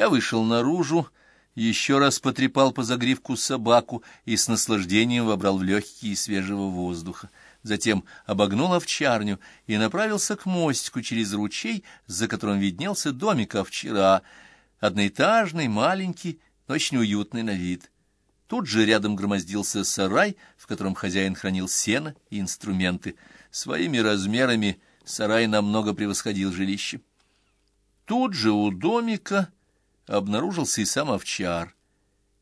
Я вышел наружу, еще раз потрепал по загривку собаку и с наслаждением вобрал в легкие свежего воздуха. Затем обогнул овчарню и направился к мостику через ручей, за которым виднелся домик овчара, одноэтажный, маленький, но очень уютный на вид. Тут же рядом громоздился сарай, в котором хозяин хранил сено и инструменты. Своими размерами сарай намного превосходил жилище. Тут же у домика обнаружился и сам овчар.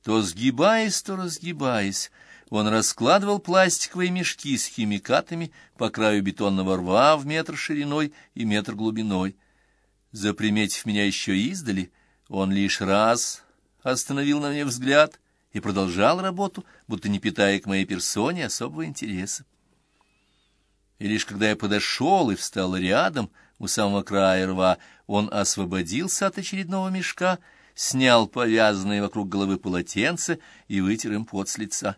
То сгибаясь, то разгибаясь, он раскладывал пластиковые мешки с химикатами по краю бетонного рва в метр шириной и метр глубиной. Заприметив меня еще издали, он лишь раз остановил на мне взгляд и продолжал работу, будто не питая к моей персоне особого интереса. И лишь когда я подошел и встал рядом, у самого края рва, он освободился от очередного мешка, снял повязанное вокруг головы полотенце и вытер им пот с лица.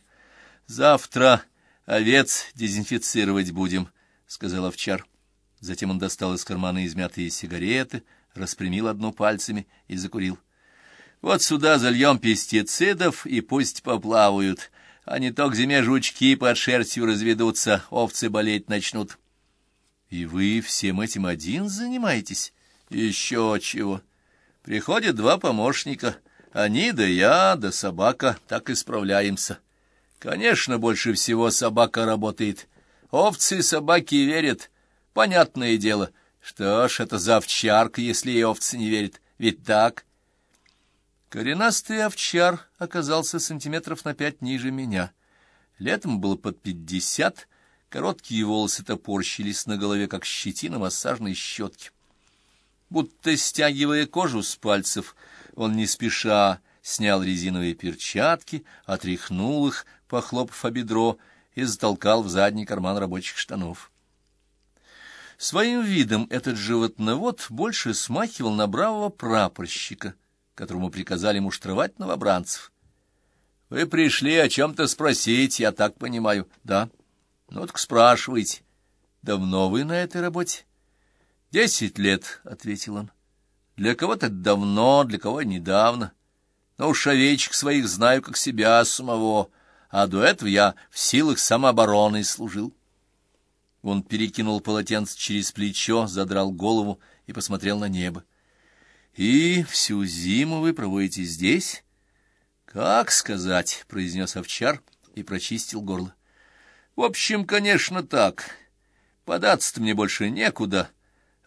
«Завтра овец дезинфицировать будем», — сказал овчар. Затем он достал из кармана измятые сигареты, распрямил одну пальцами и закурил. «Вот сюда зальем пестицидов, и пусть поплавают, а не то к зиме жучки под шерстью разведутся, овцы болеть начнут». «И вы всем этим один занимаетесь?» «Еще чего. Приходят два помощника, они да я, да собака, так и справляемся». Конечно, больше всего собака работает. Овцы собаки верят. Понятное дело. Что ж, это за овчарка, если и овцы не верят. Ведь так? Коренастый овчар оказался сантиметров на пять ниже меня. Летом было под пятьдесят, короткие волосы топорщились на голове, как щетина массажной щетки. Будто стягивая кожу с пальцев, он не спеша снял резиновые перчатки, отряхнул их, похлопав о бедро, и затолкал в задний карман рабочих штанов. Своим видом этот животновод больше смахивал на бравого прапорщика, которому приказали муштровать новобранцев. — Вы пришли о чем-то спросить, я так понимаю. — Да. — Ну так спрашивайте. — Давно вы на этой работе? — Десять лет, — ответил он. — Для кого-то давно, для кого недавно. Но уж овечек своих знаю, как себя самого а до этого я в силах самообороны служил. Он перекинул полотенце через плечо, задрал голову и посмотрел на небо. — И всю зиму вы проводите здесь? — Как сказать, — произнес овчар и прочистил горло. — В общем, конечно, так. Податься-то мне больше некуда,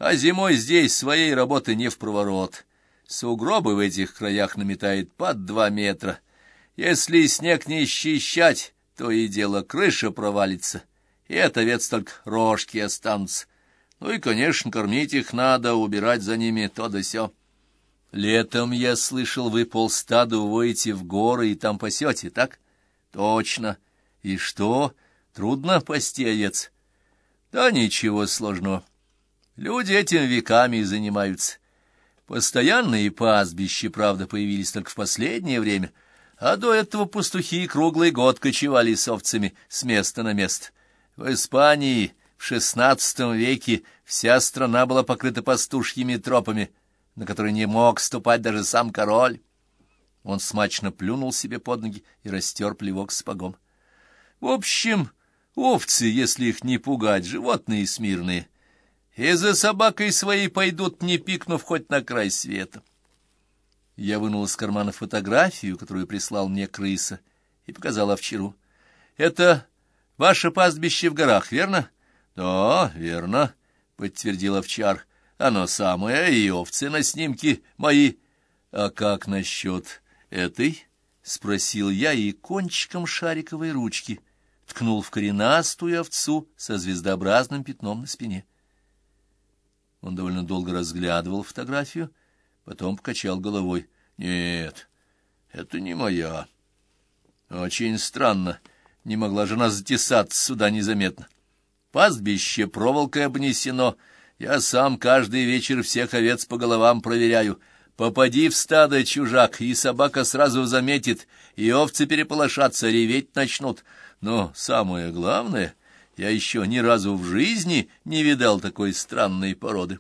а зимой здесь своей работы не в проворот. Сугробы в этих краях наметает под два метра — если снег не счищать, то и дело крыша провалится, и от овец только рожки останутся. Ну и, конечно, кормить их надо, убирать за ними то да сё. Летом, я слышал, вы полстада уводите в горы и там пасете, так? Точно. И что, трудно пасти овец? Да ничего сложного. Люди этим веками занимаются. Постоянные пастбища, правда, появились только в последнее время — а до этого пастухи круглый год кочевали с овцами с места на место. В Испании в шестнадцатом веке вся страна была покрыта пастушьими тропами, на которые не мог ступать даже сам король. Он смачно плюнул себе под ноги и растер плевок сапогом. В общем, овцы, если их не пугать, животные смирные, и за собакой своей пойдут, не пикнув хоть на край света. Я вынул из кармана фотографию, которую прислал мне крыса, и показал овчару. — Это ваше пастбище в горах, верно? — Да, верно, — подтвердил овчар. — Оно самое, и овцы на снимке мои. — А как насчет этой? — спросил я и кончиком шариковой ручки ткнул в коренастую овцу со звездообразным пятном на спине. Он довольно долго разглядывал фотографию, — потом покачал головой. «Нет, это не моя. Очень странно, не могла жена затесаться сюда незаметно. Пастбище проволокой обнесено, я сам каждый вечер всех овец по головам проверяю. Попади в стадо, чужак, и собака сразу заметит, и овцы переполошатся, реветь начнут. Но самое главное, я еще ни разу в жизни не видал такой странной породы».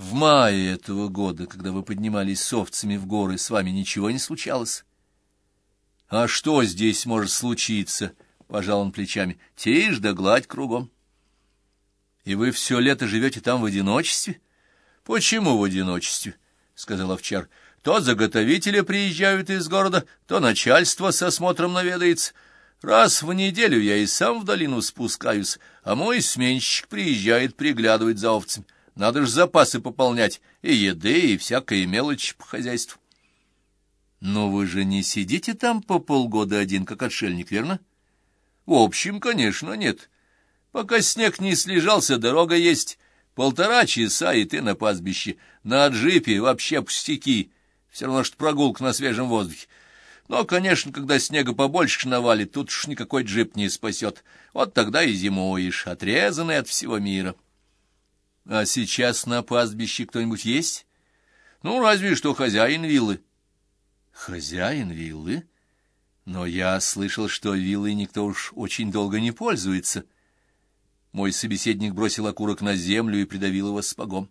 В мае этого года, когда вы поднимались с овцами в горы, с вами ничего не случалось? — А что здесь может случиться? — пожал он плечами. — Тишь да гладь кругом. — И вы все лето живете там в одиночестве? — Почему в одиночестве? — сказал овчар. — То заготовители приезжают из города, то начальство с осмотром наведается. Раз в неделю я и сам в долину спускаюсь, а мой сменщик приезжает приглядывать за овцами. Надо же запасы пополнять, и еды, и всякой мелочь по хозяйству. Но вы же не сидите там по полгода один, как отшельник, верно? В общем, конечно, нет. Пока снег не слежался, дорога есть. Полтора часа, и ты на пастбище. На джипе вообще пустяки. Все равно, что прогулка на свежем воздухе. Но, конечно, когда снега побольше навалит, тут уж никакой джип не спасет. Вот тогда и зимуешь, отрезанный от всего мира. А сейчас на пастбище кто-нибудь есть? Ну, разве что хозяин виллы. Хозяин виллы? Но я слышал, что виллой никто уж очень долго не пользуется. Мой собеседник бросил окурок на землю и придавил его спагом.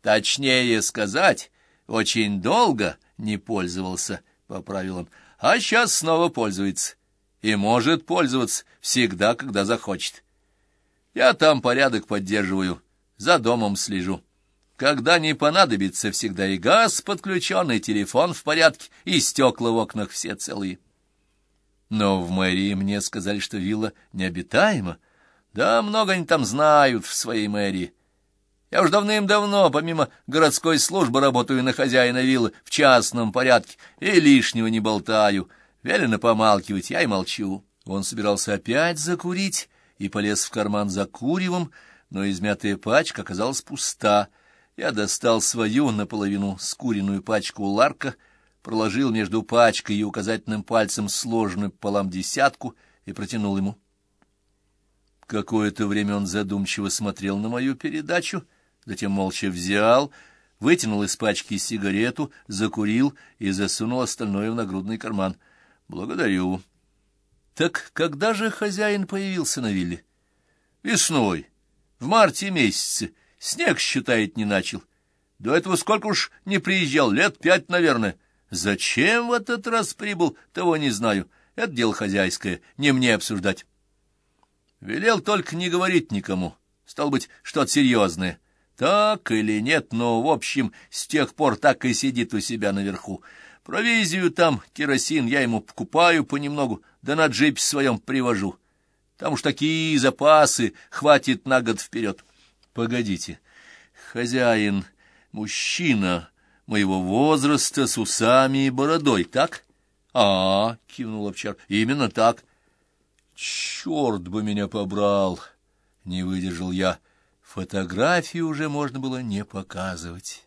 Точнее сказать, очень долго не пользовался, — поправил он, — а сейчас снова пользуется. И может пользоваться всегда, когда захочет. Я там порядок поддерживаю, за домом слежу. Когда не понадобится, всегда и газ подключен, и телефон в порядке, и стекла в окнах все целые. Но в мэрии мне сказали, что вилла необитаема. Да, много они там знают в своей мэрии. Я уж давным-давно, помимо городской службы, работаю на хозяина виллы в частном порядке и лишнего не болтаю. Велено помалкивать, я и молчу. Он собирался опять закурить и полез в карман за куревом, но измятая пачка оказалась пуста. Я достал свою наполовину скуренную пачку ларка, проложил между пачкой и указательным пальцем сложенную пополам десятку и протянул ему. Какое-то время он задумчиво смотрел на мою передачу, затем молча взял, вытянул из пачки сигарету, закурил и засунул остальное в нагрудный карман. «Благодарю». «Так когда же хозяин появился на вилле?» «Весной». В марте месяце. Снег, считает, не начал. До этого сколько уж не приезжал, лет пять, наверное. Зачем в этот раз прибыл, того не знаю. Это дело хозяйское, не мне обсуждать. Велел только не говорить никому. Стал быть, что-то серьезное. Так или нет, но, в общем, с тех пор так и сидит у себя наверху. Провизию там, керосин я ему покупаю понемногу, да на джипе своем привожу. Там уж такие запасы, хватит на год вперед. Погодите, хозяин, мужчина моего возраста с усами и бородой, так? А, — кивнул овчар, — именно так. Черт бы меня побрал, — не выдержал я. Фотографию уже можно было не показывать.